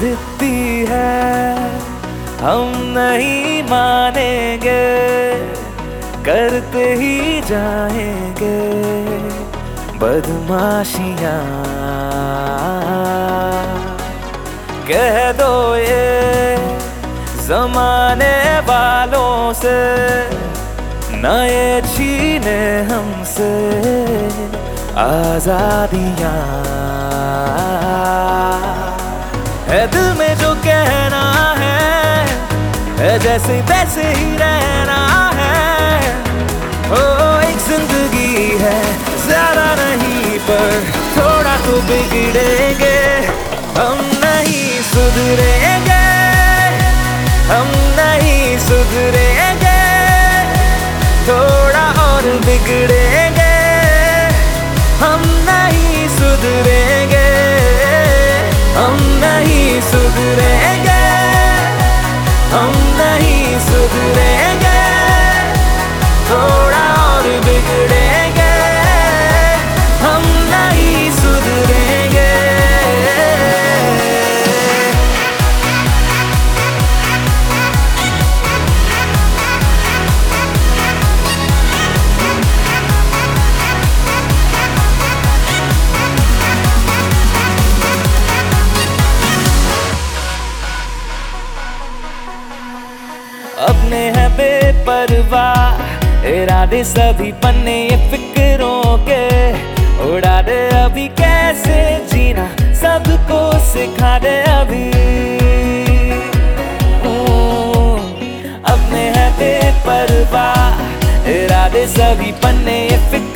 जिद्दी है, हम नहीं मानेंगे, करते ही जाएँगे बदमाशियाँ। कह दो ये जमाने वालों से, नए छीने हमसे आजादियाँ। जैसे तैसे ही रहना है। ओ, एक ज़िंदगी है, ज़्यादा नहीं, पर थोड़ा तो बिगड़ेंगे। हम नहीं सुधरेंगे, हम नहीं सुधरेंगे। थोड़ा और बिगड़ेंगे, हम नहीं सुधरेंगे, हम नहीं सुधरेंगे। बेपरवाह इरादे सभी पन्ने ये फिक्रों के। उड़ा दे अभी कैसे जीना? सबको सिखा दे अभी। अपने है बेपरवाह। इरादे सभी पन्ने ये फिक्रों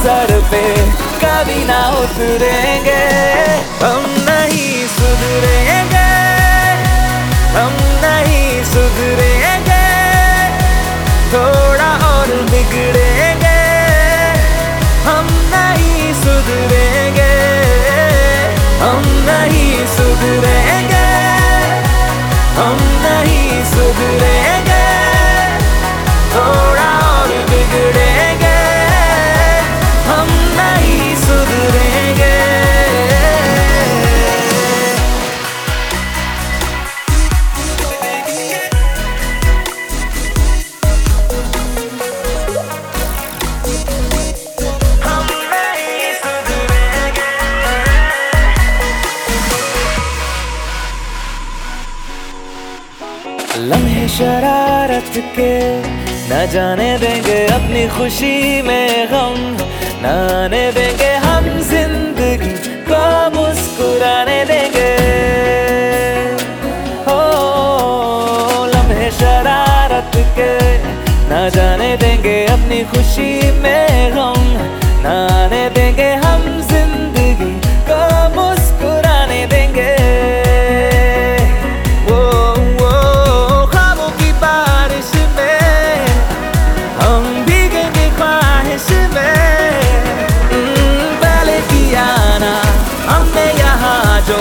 सर पे कभी ना उतरेंगे, हम नहीं सुधरेंगे, हम नहीं सुधरेंगे, थोड़ा और बिगड़ेंगे, हम नहीं सुधरेंगे, हम नहीं सुधरेंगे। शरारत के न जाने देंगे अपनी खुशी में गम, न आने देंगे हम ज़िंदगी को मुस्कुराने देंगे। हो, लम्हे शरारत के न जाने देंगे अपनी खुशी में गम। जो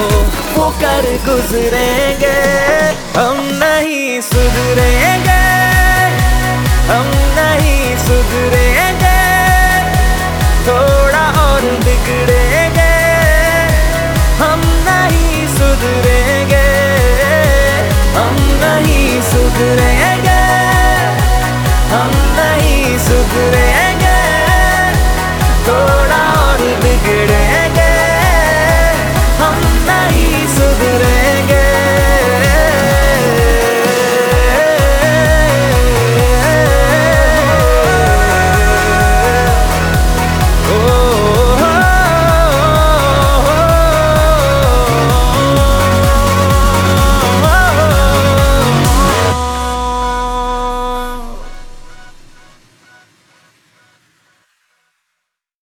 वो कर गुजरेंगे हम नहीं सुधरेंगे हम नहीं सुधरेंगे।